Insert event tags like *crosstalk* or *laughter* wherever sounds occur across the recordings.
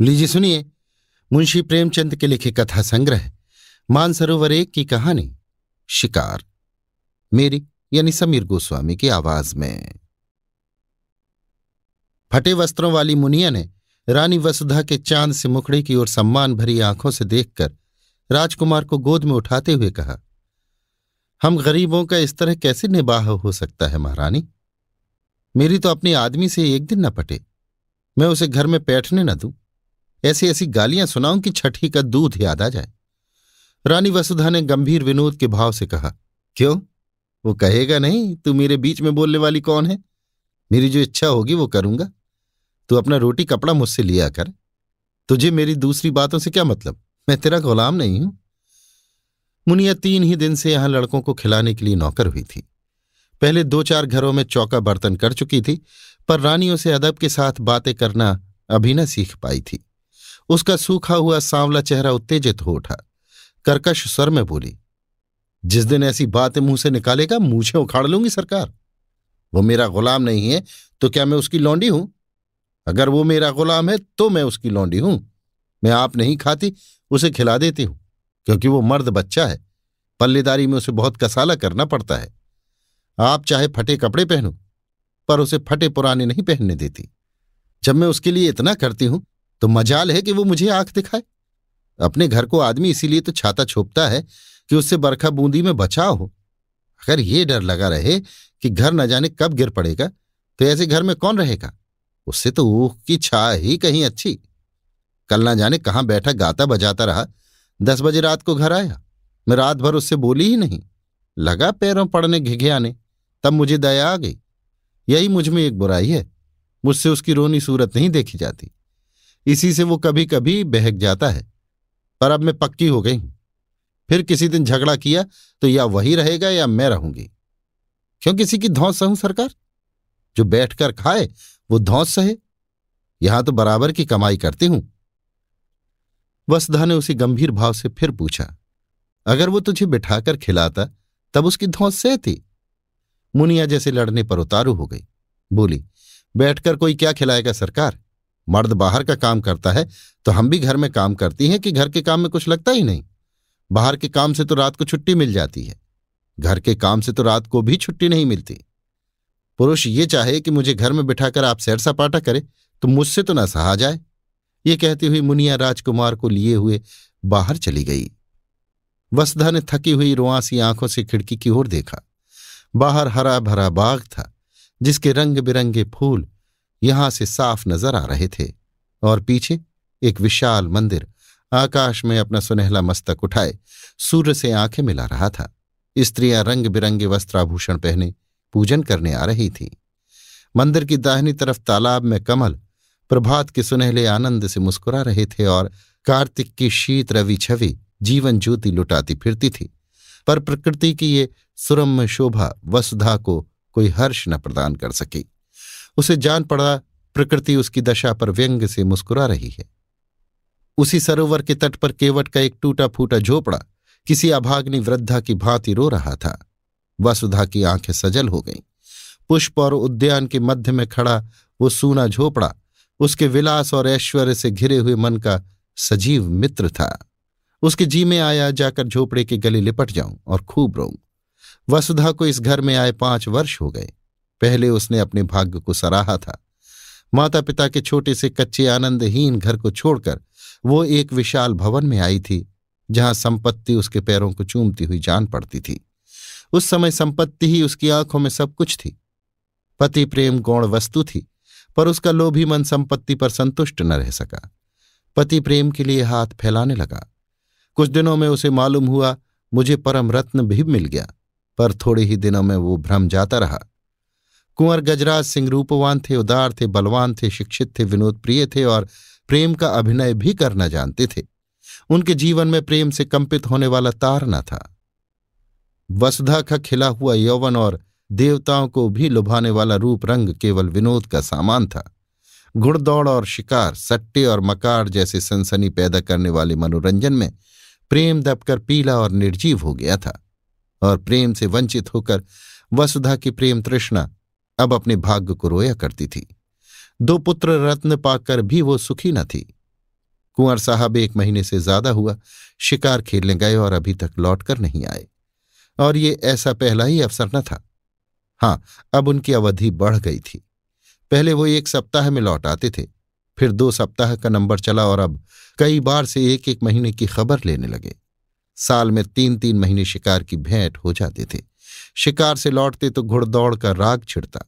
लीजिए सुनिए, मुंशी प्रेमचंद के लिखे कथा संग्रह, मानसरोवर एक की कहानी, शिकार, मेरी यानी समीर गोस्वामी की आवाज़ में। फटे वस्त्रों वाली मुनिया ने रानी वसुधा के चाँद से मुखड़े की ओर सम्मान भरी आँखों से देखकर राजकुमार को गोद में उठाते हुए कहा, हम गरीबों का इस तरह कैसे निबाह हो सकता है महारानी? मेरी तो अपने आदमी से एक दिन न पटे। मैं उसे घर में बैठने न दूँ। ऐसी ऐसी गालियाँ सुनाऊं कि छठी का दूध याद आ जाए। रानी वसुधा ने गंभीर विनोद के भाव से कहा, क्यों? वो कहेगा नहीं, तू मेरे बीच में बोलने वाली कौन है? मेरी जो इच्छा होगी वो करूँगा। तू अपना रोटी कपड़ा मुझसे लिया कर। तुझे मेरी दूसरी बातों से क्या मतलब? मैं तेरा गुलाम नहीं हूँ। मुनिया तीन ही दिन से यहाँ लड़कों को खिलाने के लिए नौकर हुई थी। पहले दो चार घरों में चौका बर्तन कर चुकी थी, पर रानियों से अदब के साथ बातें करना अभी न सीख पाई थी। उसका सूखा हुआ सांवला चेहरा उत्तेजित हो उठा। कर्कश स्वर में बोली, जिस दिन ऐसी बातें मुँह से निकालेगा मूछे उखाड़ लूँगी सरकार। वो मेरा गुलाम नहीं है तो क्या मैं उसकी लौंडी हूँ? अगर वो मेरा गुलाम है तो मैं उसकी लौंडी हूँ। मैं आप नहीं खाती, उसे खिला देती हूँ, क्योंकि वो मर्द बच्चा है। पल्लेदारी में उसे बहुत कसाला करना पड़ता है। आप चाहे फटे कपड़े पहनो, पर उसे फटे पुराने नहीं पहनने देती। जब मैं उसके लिए इतना करती हूँ तो मजाल है कि वो मुझे आँख दिखाए। अपने घर को आदमी इसीलिए तो छाता छोपता है कि उससे बरखा बूंदी में बचाव हो। अगर ये डर लगा रहे कि घर न जाने कब गिर पड़ेगा तो ऐसे घर में कौन रहेगा? उससे तो ऊख की छा ही कहीं अच्छी। कल ना जाने कहाँ बैठा गाता बजाता रहा। दस बजे रात को घर आया। मैं रात भर उससे बोली ही नहीं। लगा पैरों पड़ने घिघे आने तब मुझे दया आ गई। यही मुझमें एक बुराई है। मुझसे उसकी रोनी सूरत नहीं देखी जाती। इसी से वो कभी कभी बहक जाता है। पर अब मैं पक्की हो गई हूँ। फिर किसी दिन झगड़ा किया तो या वही रहेगा या मैं रहूँगी। क्यों किसी की धौस सहूं सरकार? जो बैठकर खाए, वो धौस सहे। यहाँ तो बराबर की कमाई करती हूँ। वसुधा ने उसी गंभीर भाव से फिर पूछा, अगर वो तुझे बिठाकर खिलाता, तब उसकी धौस सहती मुनिया जैसे लड़ने पर उतारू हो गई। बोली, बैठकर कोई क्या खिलाएगा सरकार? मर्द बाहर का काम करता है तो हम भी घर में काम करती हैं कि घर के काम में कुछ लगता ही नहीं। बाहर के काम से तो रात को छुट्टी मिल जाती है। घर के काम से तो रात को भी छुट्टी नहीं मिलती। पुरुष ये चाहे कि मुझे घर में बिठाकर आप सैर सपाटा करे तो मुझसे तो ना सहा जाए। ये कहती हुई मुनिया राजकुमार को लिए हुए बाहर चली गई। वसुधा ने थकी हुई रुआसी आँखों से खिड़की की ओर देखा। बाहर हरा भरा बाग था, जिसके रंग बिरंगे फूल यहाँ से साफ़ नज़र आ रहे थे और पीछे एक विशाल मंदिर आकाश में अपना सुनहला मस्तक उठाए, सूर्य से आँखें मिला रहा था। स्त्रियाँ रंग बिरंगे वस्त्राभूषण पहने पूजन करने आ रही थी। मंदिर की दाहिनी तरफ़ तालाब में कमल, प्रभात के सुनहले आनंद से मुस्कुरा रहे थे और कार्तिक की शीत रवि छवि जीवन ज्योति लुटाती फिरती थी। पर प्रकृति की ये सुरम्य शोभा वसुधा को कोई हर्ष न प्रदान कर सकी। उसे जान पड़ा प्रकृति उसकी दशा पर व्यंग से मुस्कुरा रही है। उसी सरोवर के तट पर केवट का एक टूटा फूटा झोपड़ा किसी अभाग्नि वृद्धा की भांति रो रहा था। वसुधा की आँखें सजल हो गईं। पुष्प और उद्यान के मध्य में खड़ा वो सूना झोपड़ा उसके विलास और ऐश्वर्य से घिरे हुए मन का सजीव मित्र था। उसके जी में आया जाकर झोपड़े के गले लिपट जाऊँ और खूब रोऊं। वसुधा को इस घर में आए पाँच वर्ष हो गए। पहले उसने अपने भाग्य को सराहा था। माता पिता के छोटे से कच्चे आनंदहीन घर को छोड़कर वो एक विशाल भवन में आई थी, जहाँ संपत्ति उसके पैरों को चूमती हुई जान पड़ती थी। उस समय संपत्ति ही उसकी आँखों में सब कुछ थी। पति प्रेम गौण वस्तु थी, पर उसका लोभी मन संपत्ति पर संतुष्ट न रह सका। पति प्रेम के लिए हाथ फैलाने लगा। कुछ दिनों में उसे मालूम हुआ, मुझे परम रत्न भी मिल गया, पर थोड़े ही दिनों में वो भ्रम जाता रहा। कुंवर गजराज सिंह रूपवान थे, उदार थे, बलवान थे, शिक्षित थे विनोद प्रिय थे और प्रेम का अभिनय भी करना जानते थे। उनके जीवन में प्रेम से कंपित होने वाला तार न था। वसुधा का खिला हुआ यौवन और देवताओं को भी लुभाने वाला रूप रंग केवल विनोद का सामान था। घुड़दौड़ और शिकार, सट्टे और मकार जैसे सनसनी पैदा करने वाले मनोरंजन में प्रेम दबकर पीला और निर्जीव हो गया था और प्रेम से वंचित होकर वसुधा की प्रेम तृष्णा अब अपने भाग्य को रोया करती थी। दो पुत्र रत्न पाकर भी वो सुखी न थी। कुंवर साहब एक महीने से ज़्यादा हुआ, शिकार खेलने गए और अभी तक लौटकर नहीं आए। और ये ऐसा पहला ही अवसर न था। हाँ अब उनकी अवधि बढ़ गई थी। पहले वो एक सप्ताह में लौट आते थे, फिर दो सप्ताह का नंबर चला और अब कई बार से एक एक महीने की खबर लेने लगे। साल में तीन तीन महीने शिकार की भेंट हो जाते थे। शिकार से लौटते तो घुड़दौड़ का राग छिड़ता।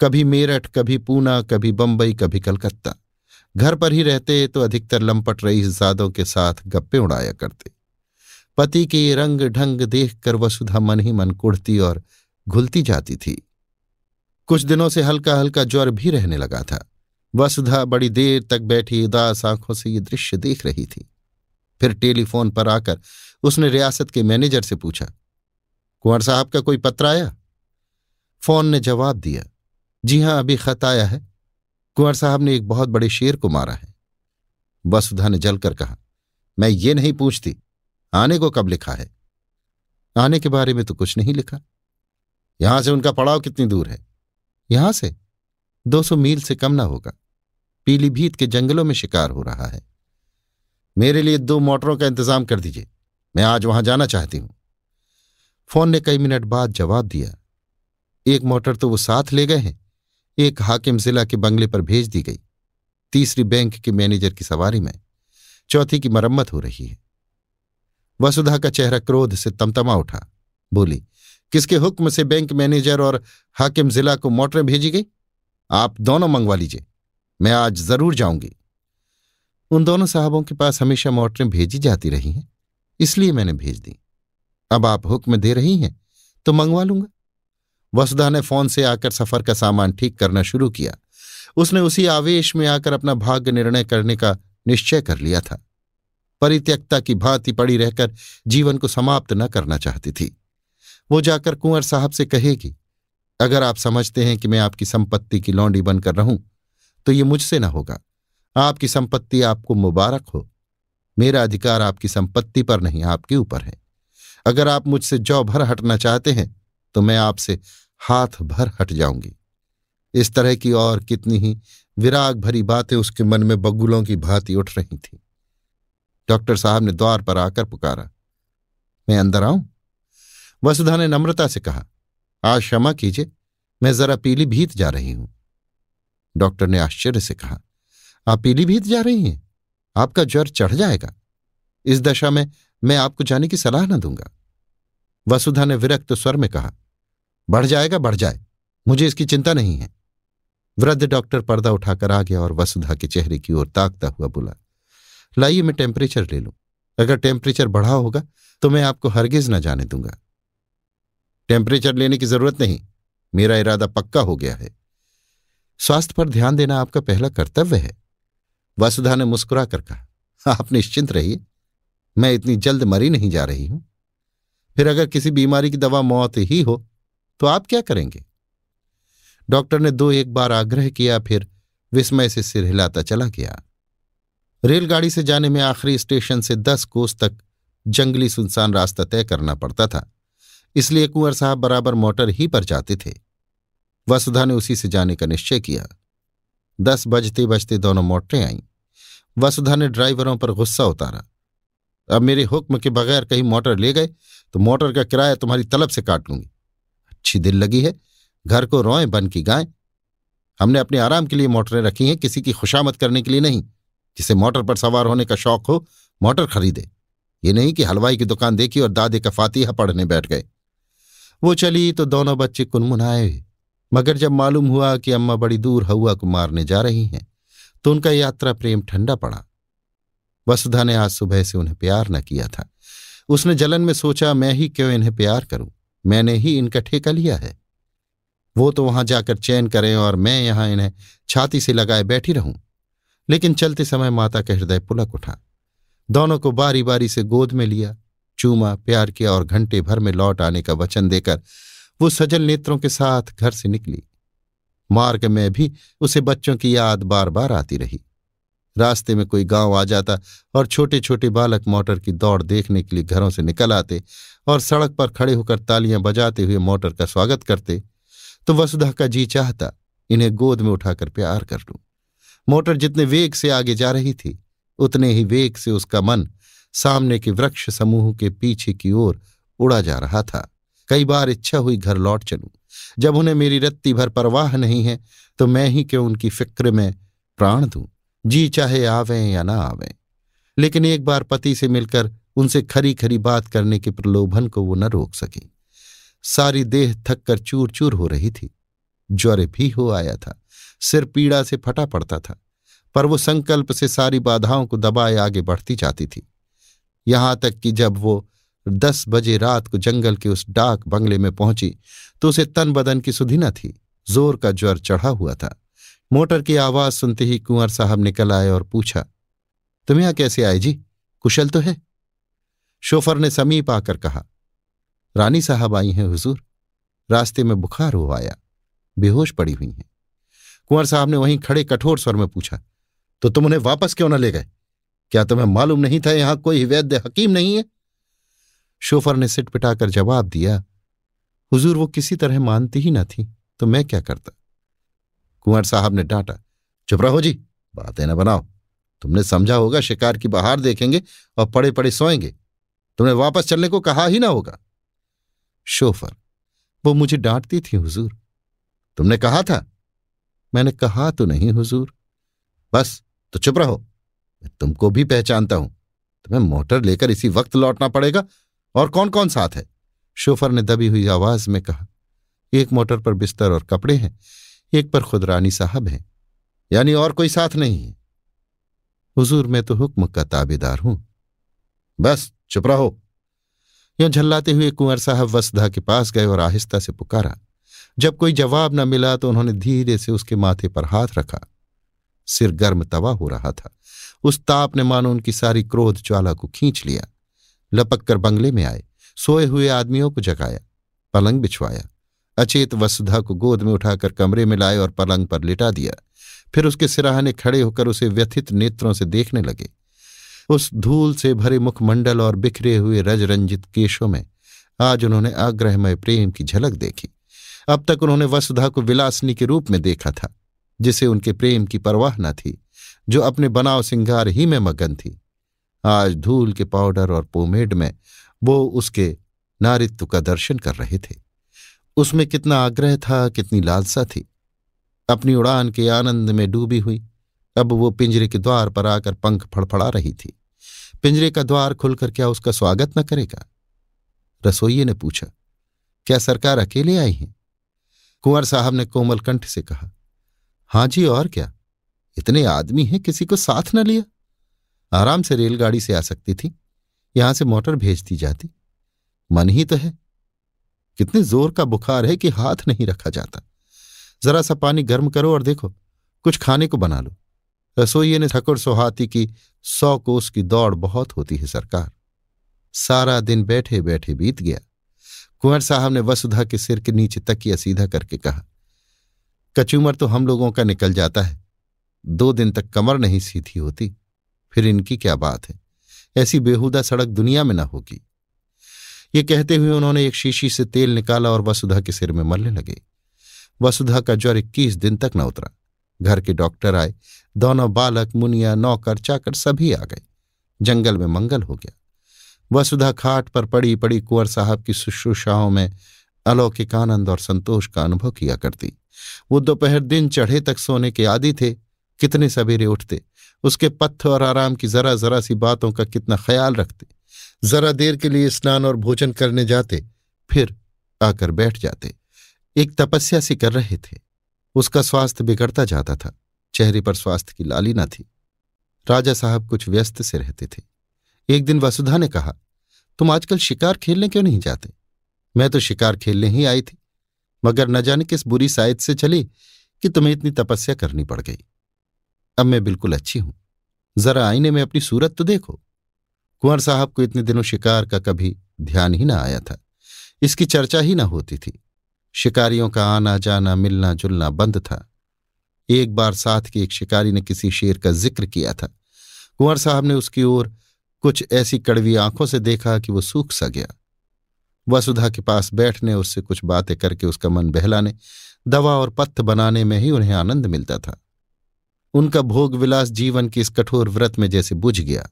कभी मेरठ, कभी पूना, कभी बंबई, कभी कलकत्ता। घर पर ही रहते तो अधिकतर लंपट रही रईसजादों के साथ गप्पे उड़ाया करते। पति के रंग ढंग देखकर वसुधा मन ही मन कुढ़ती और घुलती जाती थी। कुछ दिनों से हल्का हल्का ज्वर भी रहने लगा था। वसुधा बड़ी देर तक बैठी उदास आँखों से ये दृश्य देख रही थी। फिर टेलीफोन पर आकर उसने रियासत के मैनेजर से पूछा कुंवर साहब का कोई पत्र आया? फ़ोन ने जवाब दिया, जी हाँ, अभी खत आया है। कुंवर साहब ने एक बहुत बड़े शेर को मारा है। वसुधा ने जलकर कहा, मैं ये नहीं पूछती, आने को कब लिखा है? आने के बारे में तो कुछ नहीं लिखा। यहाँ से उनका पड़ाव कितनी दूर है? यहाँ से? दो सौ मील से कम ना होगा। पीलीभीत के जंगलों में शिकार हो रहा है। मेरे लिए दो मोटरों का इंतज़ाम कर दीजिए। मैं आज वहाँ जाना चाहती हूँ। फ़ोन ने कई मिनट बाद जवाब दिया, एक मोटर तो वो साथ ले गए हैं। एक हाकिम जिला के बंगले पर भेज दी गई। तीसरी बैंक के मैनेजर की सवारी में। चौथी की मरम्मत हो रही है। वसुधा का चेहरा क्रोध से तमतमा उठा। बोली, किसके हुक्म से बैंक मैनेजर और हाकिम जिला को मोटरें भेजी गई? आप दोनों मंगवा लीजिए। मैं आज ज़रूर जाऊँगी। उन दोनों साहबों के पास हमेशा मोटरें भेजी जाती रही हैं, इसलिए मैंने भेज दी। अब आप हुक्म दे रही हैं तो मंगवा लूँगा। वसुधा ने फ़ोन से आकर सफ़र का सामान ठीक करना शुरू किया। उसने उसी आवेश में आकर अपना भाग्य निर्णय करने का निश्चय कर लिया था। परित्यक्ता की भांति पड़ी रहकर जीवन को समाप्त न करना चाहती थी। वो जाकर कुंवर साहब से कहेगी, अगर आप समझते हैं कि मैं आपकी संपत्ति की लौंडी बनकर रहूँ तो ये मुझसे ना होगा। आपकी संपत्ति आपको मुबारक हो। मेरा अधिकार आपकी संपत्ति पर नहीं, आपके ऊपर है। अगर आप मुझसे जौ भर हटना चाहते हैं तो मैं आपसे हाथ भर हट जाऊँगी। इस तरह की और कितनी ही विराग भरी बातें उसके मन में बगुलों की भांति उठ रही थी। डॉक्टर साहब ने द्वार पर आकर पुकारा, मैं अंदर आऊँ? वसुधा ने नम्रता से कहा, आज क्षमा कीजिए, मैं जरा पीलीभीत जा रही हूँ। डॉक्टर ने आश्चर्य से कहा, आप पीलीभीत जा रही हैं? आपका ज्वर चढ़ जाएगा। इस दशा में मैं आपको जाने की सलाह ना दूँगा। वसुधा ने विरक्त स्वर में कहा, बढ़ जाएगा, बढ़ जाए, मुझे इसकी चिंता नहीं है। वृद्ध डॉक्टर पर्दा उठाकर आ गया और वसुधा के चेहरे की ओर ताकता हुआ बोला, लाइए मैं टेम्परेचर ले लूँ। अगर टेम्परेचर बढ़ा होगा तो मैं आपको हरगिज ना जाने दूँगा। टेम्परेचर लेने की ज़रूरत नहीं, मेरा इरादा पक्का हो गया है। स्वास्थ्य पर ध्यान देना आपका पहला कर्तव्य है। वसुधा ने मुस्कुरा कर कहा, आप निश्चिंत रहिए। मैं इतनी जल्द मरी नहीं जा रही हूँ। फिर अगर किसी बीमारी की दवा मौत ही हो तो आप क्या करेंगे? डॉक्टर ने दो एक बार आग्रह किया, फिर विस्मय से सिर हिलाता चला गया। रेलगाड़ी से जाने में आखिरी स्टेशन से दस कोस तक जंगली सुनसान रास्ता तय करना पड़ता था, इसलिए कुंवर साहब बराबर मोटर ही पर जाते थे। वसुधा ने उसी से जाने का निश्चय किया। दस बजते बजते दोनों मोटरें आईं। वसुधा ने ड्राइवरों पर गुस्सा उतारा। अब मेरे हुक्म के बगैर कहीं मोटर ले गए तो मोटर का किराया तुम्हारी तलब से काट लूँगी। अच्छी दिल लगी है, घर को रोए, बन की गाय हमने अपने आराम के लिए मोटरें रखी हैं, किसी की खुशामद करने के लिए नहीं। जिसे मोटर पर सवार होने का शौक हो, मोटर खरीदे। ये नहीं कि हलवाई की दुकान देखी और दादे का फातिहा पढ़ने बैठ गए। वो चली तो दोनों बच्चे कुनमुनाए। मगर जब मालूम हुआ कि अम्मा बड़ी दूर हवा को मारने जा रही हैं तो उनका यात्रा प्रेम ठंडा पड़ा। वसुधा ने आज सुबह से उन्हें प्यार न किया था। उसने जलन में सोचा, मैं ही क्यों इन्हें प्यार करूँ? मैंने ही इनका ठेका लिया है। वो तो वहाँ जाकर चैन करें और मैं यहाँ इन्हें छाती से लगाए बैठी रहूँ। लेकिन चलते समय माता का हृदय पुलक उठा। दोनों को बारी बारी से गोद में लिया, चूमा, प्यार किया और घंटे भर में लौट आने का वचन देकर वो सजल नेत्रों के साथ घर से निकली। मार्ग में भी उसे बच्चों की याद बार बार आती रही। रास्ते में कोई गाँव आ जाता और छोटे छोटे बालक मोटर की दौड़ देखने के लिए घरों से निकल आते और सड़क पर खड़े होकर तालियाँ बजाते हुए मोटर का स्वागत करते तो वसुधा का जी चाहता, इन्हें गोद में उठाकर प्यार कर लूँ मोटर जितने वेग से आगे जा रही थी, उतने ही वेग से उसका मन सामने के वृक्ष समूह के पीछे की ओर उड़ा जा रहा था। कई बार इच्छा हुई घर लौट चलूँ। जब उन्हें मेरी रत्ती भर परवाह नहीं है तो मैं ही क्यों उनकी फ़िक्र में प्राण दूँ? जी चाहे आवें या ना आवें। लेकिन एक बार पति से मिलकर उनसे खरी खरी बात करने के प्रलोभन को वो न रोक सकी। सारी देह थक कर चूर चूर हो रही थी। ज्वर भी हो आया था। सिर पीड़ा से फटा पड़ता था। पर वो संकल्प से सारी बाधाओं को दबाए आगे बढ़ती जाती थी। यहाँ तक कि जब वो दस बजे रात को जंगल के उस डाक बंगले में पहुँची तो उसे तन बदन की सुधि न थी। ज़ोर का ज्वर चढ़ा हुआ था। मोटर की आवाज़ सुनते ही कुंवर साहब निकल आए और पूछा तुम यहाँ कैसे आए जी? कुशल तो है? शोफर ने समीप आकर कहा, रानी साहब आई हैं, हुजूर। रास्ते में बुखार हो आया, बेहोश पड़ी हुई हैं। कुंवर साहब ने वहीं खड़े कठोर स्वर में पूछा तो तुम उन्हें वापस क्यों न ले गए? क्या तुम्हें मालूम नहीं था यहाँ कोई वैद्य हकीम नहीं है? शोफर ने सिट पिटाकर जवाब दिया, हुजूर, वो किसी तरह मानती ही न थी तो मैं क्या करता? कुंवर साहब ने डांटा, चुप रहो जी, बातें न बनाओ। तुमने समझा होगा, शिकार की बहार देखेंगे और पड़े पड़े सोएँगे। तुमने वापस चलने को कहा ही ना होगा। शोफर, वो मुझे डांटती थी, हुजूर। तुमने कहा था? मैंने कहा तो नहीं, हुजूर। बस तो चुप रहो। मैं तुमको भी पहचानता हूँ। तुम्हें मोटर लेकर इसी वक्त लौटना पड़ेगा और कौन कौन साथ है? शोफर ने दबी हुई आवाज़ में कहा, एक मोटर पर बिस्तर और कपड़े हैं। एक पर खुद रानी साहब हैं, यानी और कोई साथ नहीं है। हुजूर मैं तो हुक्म का ताबेदार हूँ। बस, चुप रहो। यो झल्लाते हुए कुंवर साहब वसुधा के पास गए और आहिस्ता से पुकारा। जब कोई जवाब न मिला तो उन्होंने धीरे से उसके माथे पर हाथ रखा। सिर गर्म तवा हो रहा था। उस ताप ने मानो उनकी सारी क्रोध ज्वाला को खींच लिया। लपक कर बंगले में आए। सोए हुए आदमियों को जगाया। पलंग बिछवाया अचेत वसुधा को गोद में उठाकर कमरे में लाए और पलंग पर लिटा दिया। फिर उसके सिराहने खड़े होकर उसे व्यथित नेत्रों से देखने लगे। उस धूल से भरे मुखमंडल और बिखरे हुए रज रंजित केशों में आज उन्होंने आग्रहमय प्रेम की झलक देखी। अब तक उन्होंने वसुधा को विलासनी के रूप में देखा था, जिसे उनके प्रेम की परवाह न थी, जो अपने बनाव सिंगार ही में मगन थी। आज धूल के पाउडर और पोमेड में वो उसके नारित्व का दर्शन कर रहे थे। उसमें कितना आग्रह था, कितनी लालसा थी। अपनी उड़ान के आनंद में डूबी हुई, अब वो पिंजरे के द्वार पर आकर पंख फड़फड़ा रही थी। पिंजरे का द्वार खुलकर क्या उसका स्वागत न करेगा? रसोइये ने पूछा, क्या सरकार अकेले आई हैं? कुंवर साहब ने कोमल कंठ से कहा हाँ जी, और क्या? इतने आदमी हैं, किसी को साथ न लिया। आराम से रेलगाड़ी से आ सकती थी, यहाँ से मोटर भेज दी जाती। मन ही तो है। कितने ज़ोर का बुखार है कि हाथ नहीं रखा जाता। जरा सा पानी गर्म करो और देखो, कुछ खाने को बना लो। रसोइये ने थकुर सोहाती की, सौ कोस की दौड़ बहुत होती है सरकार। सारा दिन बैठे बैठे बीत गया। कुंवर साहब ने वसुधा के सिर के नीचे तकिया सीधा करके कहा, कचूमर तो हम लोगों का निकल जाता है। दो दिन तक कमर नहीं सीधी होती, फिर इनकी क्या बात है? ऐसी बेहुदा सड़क दुनिया में ना होगी। ये कहते हुए उन्होंने एक शीशी से तेल निकाला और वसुधा के सिर में मलने लगे। वसुधा का ज्वर इक्कीस दिन तक न उतरा। घर के डॉक्टर आए। दोनों बालक, मुनिया, नौकर, चाकर सभी आ गए। जंगल में मंगल हो गया। वसुधा खाट पर पड़ी पड़ी कुंवर साहब की शुश्रूषाओं में अलौकिक आनंद और संतोष का अनुभव किया करती। वो दोपहर दिन चढ़े तक सोने के आदि थे। कितने सवेरे उठते। उसके पत्थ और आराम की जरा जरा सी बातों का कितना ख्याल रखते। जरा देर के लिए स्नान और भोजन करने जाते, फिर आकर बैठ जाते। एक तपस्या सी कर रहे थे। उसका स्वास्थ्य बिगड़ता जाता था। चेहरे पर स्वास्थ्य की लाली न थी। राजा साहब कुछ व्यस्त से रहते थे। एक दिन वसुधा ने कहा, तुम आजकल शिकार खेलने क्यों नहीं जाते? मैं तो शिकार खेलने ही आई थी। मगर न जाने किस बुरी साइद से चली कि तुम्हें इतनी तपस्या करनी पड़ गई। अब मैं बिल्कुल अच्छी हूँ। जरा आईने में अपनी सूरत तो देखो। कुंवर साहब को इतने दिनों शिकार का कभी ध्यान ही ना आया था। इसकी चर्चा ही ना होती थी। शिकारियों का आना जाना, मिलना जुलना बंद था। एक बार साथ के एक शिकारी ने किसी शेर का ज़िक्र किया था। कुंवर साहब ने उसकी ओर कुछ ऐसी कड़वी आँखों से देखा कि वो सूख सा गया। वसुधा के पास बैठने उससे कुछ बातें करके उसका मन बहलाने, दवा और पत्थ बनाने में ही उन्हें आनंद मिलता था। उनका भोग विलास जीवन के इस कठोर व्रत में जैसे बुझ गया।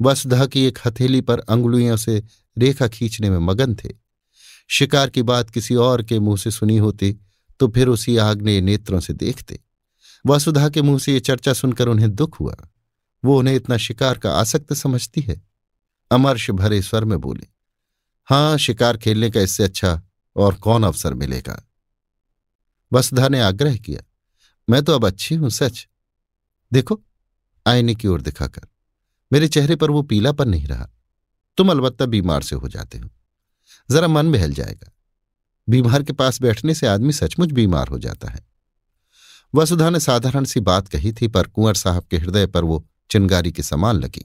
वसुधा की एक हथेली पर अंगुलियों से रेखा खींचने में मगन थे। शिकार की बात किसी और के मुँह से सुनी होती तो फिर उसी आग्नेय नेत्रों से देखते। वसुधा के मुँह से ये चर्चा सुनकर उन्हें दुख हुआ। वो उन्हें इतना शिकार का आसक्त समझती है। अमर्ष भरे स्वर में बोले, हाँ, शिकार खेलने का इससे अच्छा और कौन अवसर मिलेगा? वसुधा ने आग्रह किया, मैं तो अब अच्छी हूँ, सच। देखो, आईने की ओर दिखाकर। मेरे चेहरे पर वो पीला पर नहीं रहा। तुम अलबत्ता बीमार से हो जाते हो। जरा मन बहल जाएगा। बीमार के पास बैठने से आदमी सचमुच बीमार हो जाता है। वसुधा ने साधारण सी बात कही थी, पर कुंवर साहब के हृदय पर वो चिंगारी के समान लगी।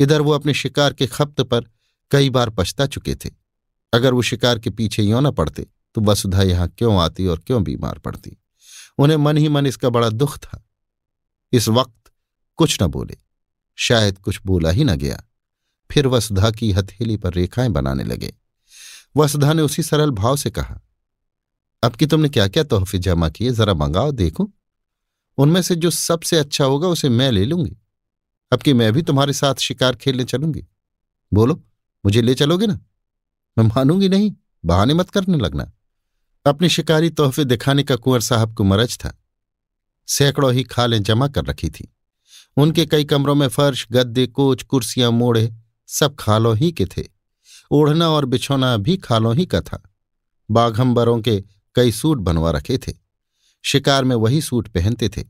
इधर वो अपने शिकार के खप्त पर कई बार पछता चुके थे। अगर वो शिकार के पीछे यों न पड़ते तो वसुधा यहाँ क्यों आती और क्यों बीमार पड़ती? उन्हें मन ही मन इसका बड़ा दुख था। इस वक्त कुछ न बोले। शायद कुछ बोला ही न गया। फिर वसुधा की हथेली पर रेखाएँ बनाने लगे। वसुधा ने उसी सरल भाव से कहा, अब कि तुमने क्या क्या तोहफे जमा किए, जरा मंगाओ, देखो। उनमें से जो सबसे अच्छा होगा, उसे मैं ले लूँगी। अब कि मैं भी तुम्हारे साथ शिकार खेलने चलूँगी। बोलो, मुझे ले चलोगे ना? मैं मानूँगी नहीं, बहाने मत करने लगना। अपने शिकारी तोहफे दिखाने का कुंवर साहब को मरज था। सैकड़ों ही खालें जमा कर रखी थी। उनके कई कमरों में फर्श, गद्दे, कोच, कुर्सियाँ, मोड़े सब खालों ही के थे। ओढ़ना और बिछोना भी खालों ही का था। बाघम्बरों के कई सूट बनवा रखे थे। शिकार में वही सूट पहनते थे।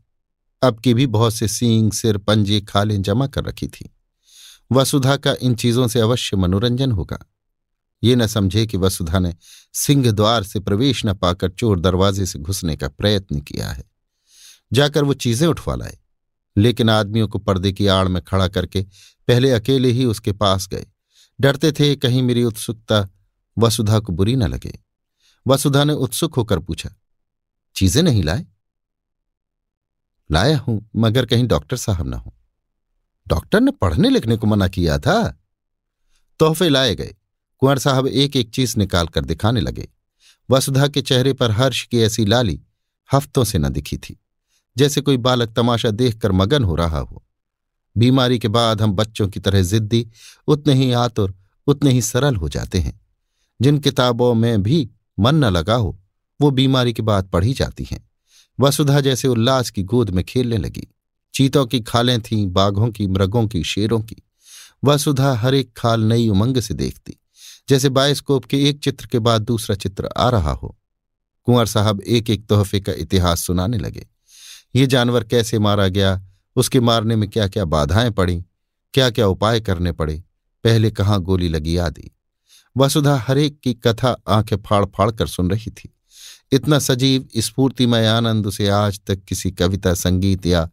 अब की भी बहुत से सींग, सिर, पंजे, खालें जमा कर रखी थी। वसुधा का इन चीज़ों से अवश्य मनोरंजन होगा। ये न समझे कि वसुधा ने सिंह द्वार से प्रवेश न पाकर चोर दरवाजे से घुसने का प्रयत्न किया है। जाकर वो चीज़ें उठवा लाए। लेकिन आदमियों को पर्दे की आड़ में खड़ा करके पहले अकेले ही उसके पास गए। डरते थे कहीं मेरी उत्सुकता वसुधा को बुरी न लगे। वसुधा ने उत्सुक होकर पूछा, चीज़ें नहीं लाए? लाया हूँ, मगर कहीं डॉक्टर साहब ना हो। डॉक्टर ने पढ़ने लिखने को मना किया था। तोहफे लाए गए। कुंवर साहब एक एक चीज़ निकाल कर दिखाने लगे। वसुधा के चेहरे पर हर्ष की ऐसी लाली हफ्तों से न दिखी थी। जैसे कोई बालक तमाशा देखकर मगन हो रहा हो। बीमारी के बाद हम बच्चों की तरह जिद्दी, उतने ही आतुर, उतने ही सरल हो जाते हैं। जिन किताबों में भी मन न लगा हो, वो बीमारी के बाद पढ़ी जाती हैं। वसुधा जैसे उल्लास की गोद में खेलने लगी। चीतों की खालें थीं, बाघों की, मृगों की, शेरों की। वसुधा हर एक खाल नई उमंग से देखती, जैसे बायोस्कोप के एक चित्र के बाद दूसरा चित्र आ रहा हो। कुंवर साहब एक एक तोहफे का इतिहास सुनाने लगे। ये जानवर कैसे मारा गया? उसके मारने में क्या क्या बाधाएँ पड़ी? क्या क्या उपाय करने पड़े? पहले कहाँ गोली लगी आदि? वसुधा हरेक की कथा आँखें फाड़ फाड़ कर सुन रही थी। इतना सजीव, स्फूर्तिमय आनंद उसे आज तक किसी कविता, संगीत या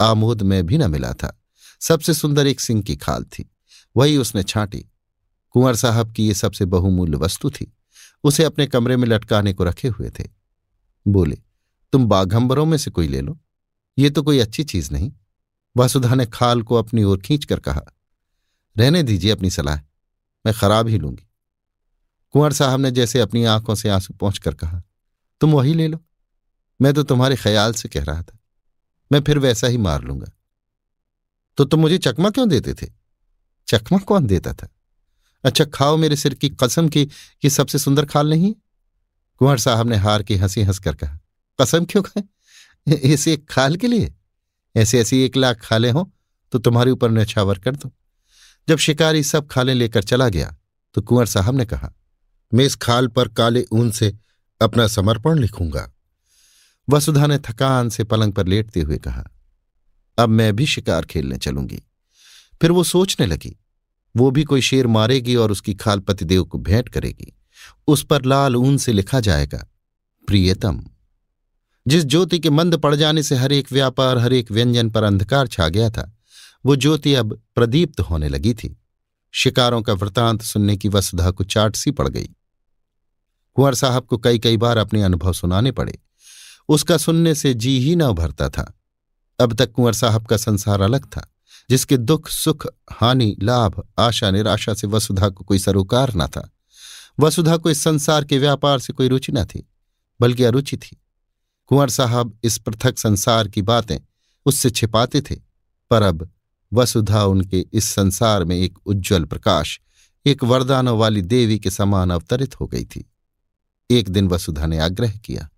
आमोद में भी न मिला था। सबसे सुंदर एक सिंह की खाल थी। वही उसने छांटी। कुंवर साहब की ये सबसे बहुमूल्य वस्तु थी। उसे अपने कमरे में लटकाने को रखे हुए थे। बोले तुम बाघंबरों में से कोई ले लो। ये तो कोई अच्छी चीज़ नहीं। वासुधा ने खाल को अपनी ओर खींचकर कहा, रहने दीजिए अपनी सलाह, मैं खराब ही लूँगी। कुंवर साहब ने जैसे अपनी आँखों से आँसू पहुंचकर कहा, तुम वही ले लो। मैं तो तुम्हारे ख्याल से कह रहा था। मैं फिर वैसा ही मार लूँगा। तो तुम मुझे चकमा क्यों देते थे? चकमा कौन देता था? अच्छा खाओ मेरे सिर की कसम की ये सबसे सुंदर खाल नहीं कुंवर साहब ने हार की हँसी हंसकर कहा कसम क्यों खाए? इस एक खाल के लिए? ऐसे, ऐसी एक लाख खाले हों तो तुम्हारे ऊपर नछावर कर दो। जब शिकारी सब खाले लेकर चला गया तो कुंवर साहब ने कहा, मैं इस खाल पर काले ऊन से अपना समर्पण लिखूँगा। वसुधा ने थकान से पलंग पर लेटते हुए कहा, अब मैं भी शिकार खेलने चलूँगी। फिर वो सोचने लगी, वो भी कोई शेर मारेगी और उसकी खाल पतिदेव को भेंट करेगी। उस पर लाल ऊन से लिखा जाएगा, प्रियतम। जिस ज्योति के मंद पड़ जाने से हर एक व्यापार हर एक व्यंजन पर अंधकार छा गया था, वो ज्योति अब प्रदीप्त होने लगी थी। शिकारों का वृतांत सुनने की वसुधा को चाट सी पड़ गई। कुंवर साहब को कई कई बार अपने अनुभव सुनाने पड़े। उसका सुनने से जी ही न उभरता था। अब तक कुंवर साहब का संसार अलग था, जिसके दुख, सुख, हानि, लाभ, आशा, निराशा से वसुधा को कोई सरोकार न था। वसुधा को इस संसार के व्यापार से कोई रुचि न थी, बल्कि अरुचि थी। कुंवर साहब इस पृथक संसार की बातें उससे छिपाते थे, पर अब वसुधा उनके इस संसार में एक उज्जवल प्रकाश, एक वरदानों वाली देवी के समान अवतरित हो गई थी। एक दिन वसुधा ने आग्रह किया,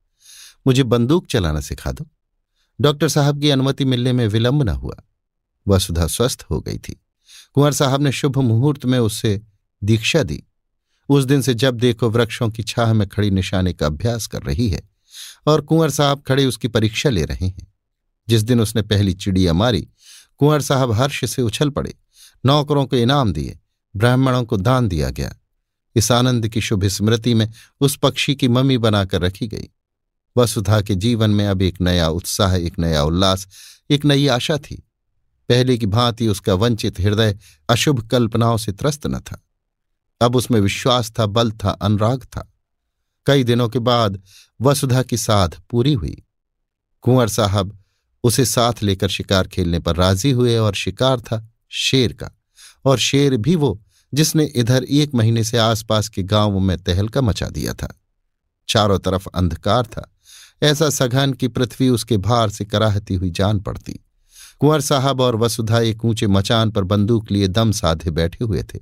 मुझे बंदूक चलाना सिखा दो। डॉक्टर साहब की अनुमति मिलने में विलंब न हुआ। वसुधा स्वस्थ हो गई थी। कुंवर साहब ने शुभ मुहूर्त में उससे दीक्षा दी। उस दिन से जब देखो वृक्षों की छाह में खड़ी निशाने का अभ्यास कर रही है और कुंवर साहब खड़े उसकी परीक्षा ले रहे हैं। जिस दिन उसने पहली चिड़िया मारी, कुंवर साहब हर्ष से उछल पड़े, नौकरों को इनाम दिए, ब्राह्मणों को दान दिया गया। इस आनंद की शुभ स्मृति में उस पक्षी की मम्मी बनाकर रखी गई। वसुधा के जीवन में अब एक नया उत्साह, एक नया उल्लास, एक नई आशा थी। पहले की भांति उसका वंचित हृदय अशुभ कल्पनाओं से त्रस्त न था। अब उसमें विश्वास था, बल था, अनुराग था। कई दिनों के बाद वसुधा की साध पूरी हुई। कुंवर साहब उसे साथ लेकर शिकार खेलने पर राज़ी हुए और शिकार था शेर का, और शेर भी वो जिसने इधर एक महीने से आसपास के गाँवों में तहलका मचा दिया था। चारों तरफ़ अंधकार था। ऐसा सघन की पृथ्वी उसके भार से कराहती हुई जान पड़ती। कुंवर साहब और वसुधा एक ऊँचे मचान पर बंदूक लिए दम साधे बैठे हुए थे।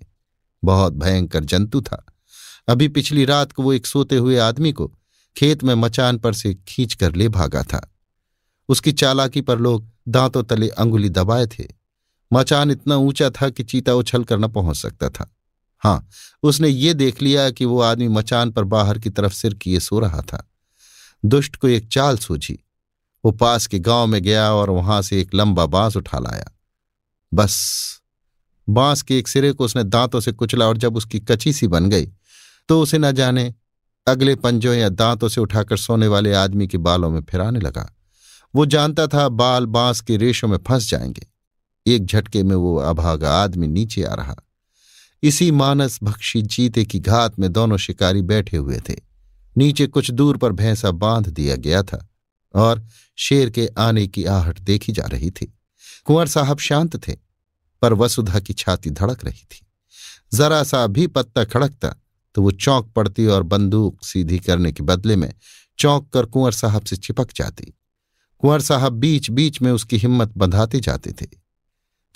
बहुत भयंकर जंतु था। अभी पिछली रात को वो एक सोते हुए आदमी को खेत में मचान पर से खींच कर ले भागा था। उसकी चालाकी पर लोग दांतों तले अंगुली दबाए थे। मचान इतना ऊँचा था कि चीता उछल कर न पहुँच सकता था। हाँ उसने ये देख लिया कि वो आदमी मचान पर बाहर की तरफ़ सिर किए सो रहा था। दुष्ट को एक चाल सूझी। वो पास के गाँव में गया और वहाँ से एक लंबा बाँस उठा लाया। बस, बाँस के एक सिरे को उसने दांतों से कुचला और जब उसकी कची सी बन गई तो उसे न जाने, अगले पंजों या दांतों से उठाकर सोने वाले आदमी के बालों में फिराने लगा। वो जानता था बाल बाँस के रेशों में फंस जाएँगे। एक झटके में वो अभागा आदमी नीचे आ रहा। इसी मानस भक्षी जीते की घात में दोनों शिकारी बैठे हुए थे। नीचे कुछ दूर पर भैंसा बाँध दिया गया था और शेर के आने की आहट देखी जा रही थी। कुंवर साहब शांत थे, पर वसुधा की छाती धड़क रही थी। जरा सा भी पत्ता खड़कता तो वो चौंक पड़ती और बंदूक सीधी करने के बदले में चौंक कर कुंवर साहब से चिपक जाती। कुंवर साहब बीच बीच में उसकी हिम्मत बंधाते जाते थे।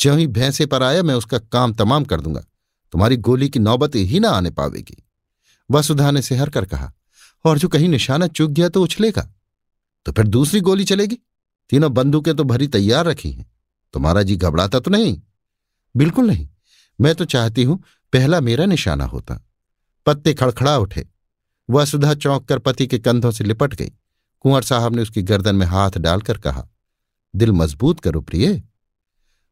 ज्यों ही भैंसे पर आया, मैं उसका काम तमाम कर दूँगा। तुम्हारी गोली की नौबत ही ना आने पावेगी। वसुधा ने सेहर कर कहा, और जो कहीं निशाना चुक गया तो उछलेगा। तो फिर दूसरी गोली चलेगी? तीनों बंदूकें तो भरी तैयार रखी हैं। तुम्हारा जी घबराता तो नहीं? बिल्कुल नहीं। मैं तो चाहती हूँ पहला मेरा निशाना होता। पत्ते खड़खड़ा उठे। वसुधा चौंक कर पति के कंधों से लिपट गई। कुंवर साहब ने उसकी गर्दन में हाथ डालकर कहा, दिल मज़बूत करो प्रिय।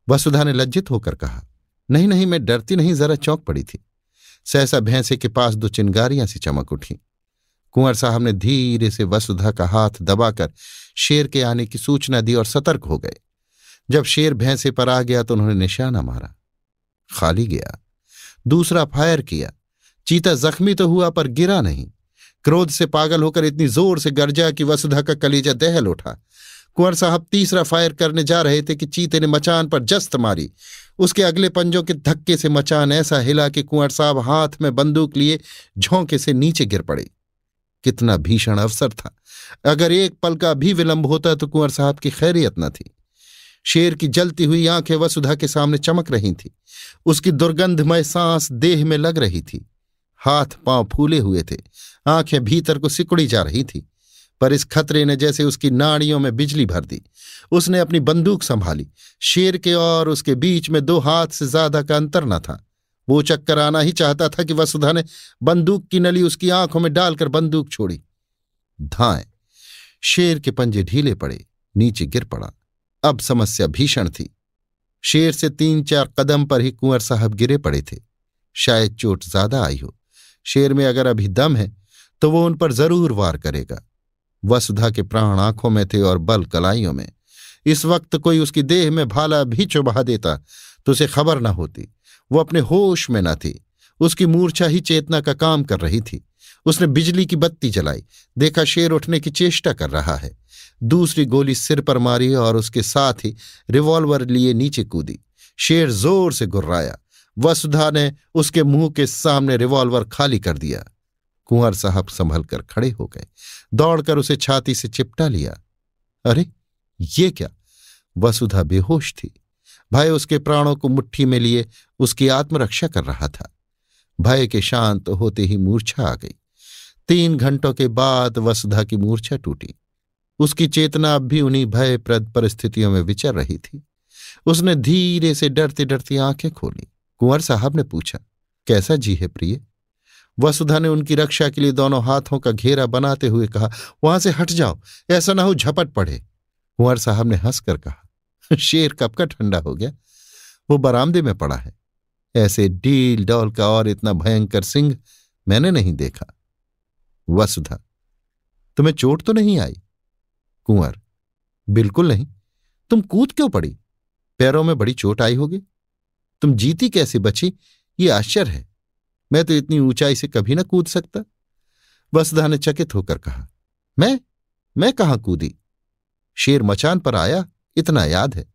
वसुधा ने लज्जित होकर कहा, नहीं नहीं, मैं डरती नहीं, जरा चौंक पड़ी थी। सहसा भैंसे के पास दो चिंगारियाँ सी चमक उठी। कुंवर साहब ने धीरे से वसुधा का हाथ दबाकर शेर के आने की सूचना दी और सतर्क हो गए। जब शेर भैंसे पर आ गया तो उन्होंने निशाना मारा। खाली गया। दूसरा फायर किया। चीता जख्मी तो हुआ, पर गिरा नहीं। क्रोध से पागल होकर इतनी ज़ोर से गर्जा कि वसुधा का कलेजा दहल उठा। कुंवर साहब तीसरा फायर करने जा रहे थे कि चीते ने मचान पर जस्त मारी। उसके अगले पंजों के धक्के से मचान ऐसा हिला कि कुंवर साहब हाथ में बंदूक लिए झोंके से नीचे गिर पड़े। कितना भीषण अवसर था। अगर एक पल का भी विलंब होता तो कुंवर साहब की खैरियत न थी। शेर की जलती हुई आँखें वसुधा के सामने चमक रही थी। उसकी दुर्गंधमय सांस देह में लग रही थी। हाथ पाँव फूले हुए थे। आँखें भीतर को सिकुड़ी जा रही थी, पर इस खतरे ने जैसे उसकी नाड़ियों में बिजली भर दी। उसने अपनी बंदूक संभाली। शेर के और उसके बीच में दो हाथ से ज़्यादा का अंतर न था। वो चक्कर आना ही चाहता था कि वसुधा ने बंदूक की नली उसकी आँखों में डालकर बंदूक छोड़ी। धाए। शेर के पंजे ढीले पड़े, नीचे गिर पड़ा। अब समस्या भीषण थी। शेर से तीन चार कदम पर ही कुंवर साहब गिरे पड़े थे। शायद चोट ज़्यादा आई हो। शेर में अगर अभी दम है तो वो उन पर ज़रूर वार करेगा। वसुधा के प्राण आँखों में थे और बल कलाइयों में। इस वक्त कोई उसकी देह में भाला भी चुबा देता तो उसे खबर न होती। वो अपने होश में न थी। उसकी मूर्छा ही चेतना का काम कर रही थी। उसने बिजली की बत्ती जलाई। देखा शेर उठने की चेष्टा कर रहा है। दूसरी गोली सिर पर मारी और उसके साथ ही रिवॉल्वर लिए नीचे कूदी। शेर ज़ोर से गुर्राया। वसुधा ने उसके मुँह के सामने रिवॉल्वर खाली कर दिया। कुंवर साहब संभल कर खड़े हो गए। दौड़कर उसे छाती से चिपटा लिया। अरे, ये क्या? वसुधा बेहोश थी। भय उसके प्राणों को मुट्ठी में लिए उसकी आत्मरक्षा कर रहा था। भय के शांत होते ही मूर्छा आ गई। तीन घंटों के बाद वसुधा की मूर्छा टूटी। उसकी चेतना अब भी उन्हीं भयप्रद परिस्थितियों में विचर रही थी। उसने धीरे से डरती डरती आँखें खोली। कुंवर साहब ने पूछा, कैसा जी है प्रिय? वसुधा ने उनकी रक्षा के लिए दोनों हाथों का घेरा बनाते हुए कहा, वहाँ से हट जाओ, ऐसा ना हो झपट पड़े। कुंवर साहब ने हंसकर कहा, *laughs* शेर कब का ठंडा हो गया? वो बरामदे में पड़ा है। ऐसे डील डॉल का और इतना भयंकर सिंह मैंने नहीं देखा। वसुधा, तुम्हें चोट तो नहीं आई? कुंवर, बिल्कुल नहीं। तुम कूद क्यों पड़ी? पैरों में बड़ी चोट आई होगी। तुम जीती कैसे बची? ये आश्चर्य है। मैं तो इतनी ऊंचाई से कभी ना कूद सकता। वसुधा ने चकित होकर कहा, मैं? मैं कहाँ कूदी? शेर मचान पर आया, इतना याद है।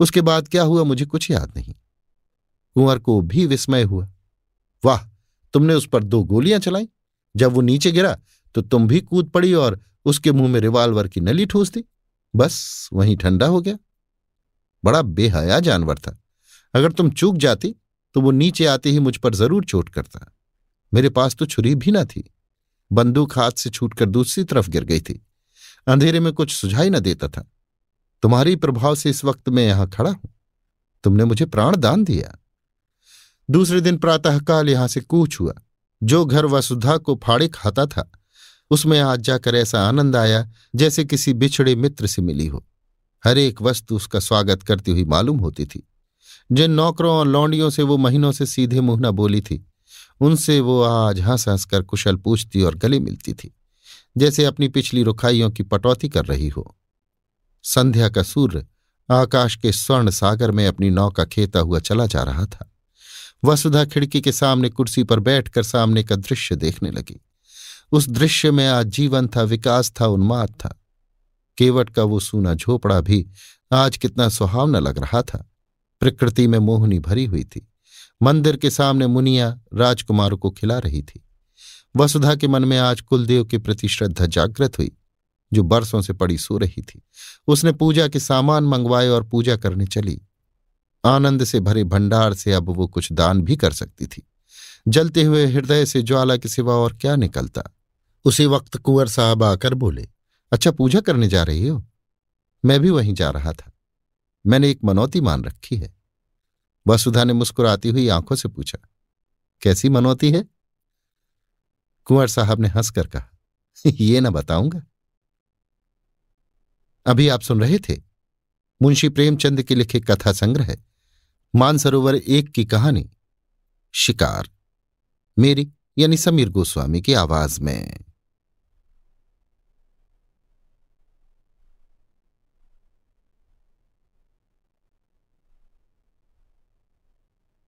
उसके बाद क्या हुआ मुझे कुछ याद नहीं। कुंवर को भी विस्मय हुआ। वाह, तुमने उस पर दो गोलियाँ चलाई। जब वो नीचे गिरा तो तुम भी कूद पड़ी और उसके मुँह में रिवाल्वर की नली ठूस दी। बस, वहीं ठंडा हो गया। बड़ा बेहया जानवर था। अगर तुम चूक जाती तो वो नीचे आते ही मुझ पर ज़रूर चोट करता। मेरे पास तो छुरी भी ना थी। बंदूक हाथ से छूटकर दूसरी तरफ़ गिर गई थी। अंधेरे में कुछ सुझाई न देता था। तुम्हारी प्रभाव से इस वक्त मैं यहाँ खड़ा हूँ। तुमने मुझे प्राण दान दिया। दूसरे दिन प्रातःकाल यहाँ से कूच हुआ। जो घर वसुधा को फाड़े खाता था, उसमें आज जाकर ऐसा आनंद आया, जैसे किसी बिछड़े मित्र से मिली हो। हर एक वस्तु उसका स्वागत करती हुई मालूम होती थी। जिन नौकरों और लौंडियों से वो महीनों से सीधे मुँह न बोली थी, उनसे वो आज हंस हंस कर कुशल पूछती और गले मिलती थी, जैसे अपनी पिछली रुखाइयों की पटौती कर रही हो। संध्या का सूर्य आकाश के स्वर्ण सागर में अपनी नौका खेता हुआ चला जा रहा था। वसुधा खिड़की के सामने कुर्सी पर बैठकर सामने का दृश्य देखने लगी। उस दृश्य में आज जीवन था, विकास था, उन्माद था। केवट का वो सूना झोपड़ा भी आज कितना सुहावना लग रहा था। प्रकृति में मोहनी भरी हुई थी। मंदिर के सामने मुनिया राजकुमारों को खिला रही थी। वसुधा के मन में आज कुलदेव के प्रति श्रद्धा जागृत हुई, जो बरसों से पड़ी सो रही थी। उसने पूजा के सामान मंगवाए और पूजा करने चली। आनंद से भरे भंडार से अब वो कुछ दान भी कर सकती थी। जलते हुए हृदय से ज्वाला के सिवा और क्या निकलता? उसी वक्त कुंवर साहब आकर बोले अच्छा पूजा करने जा रही हो? मैं भी वहीं जा रहा था। मैंने एक मनौती मान रखी है। वसुधा ने मुस्कुराती हुई आँखों से पूछा, कैसी मनौती है? कुंवर साहब ने हंसकर कहा, ये ना बताऊँगा। अभी आप सुन रहे थे, मुंशी प्रेमचंद के लिखे कथा संग्रह, मानसरोवर एक की कहानी, शिकार, मेरी यानी समीर गोस्वामी की आवाज़ में।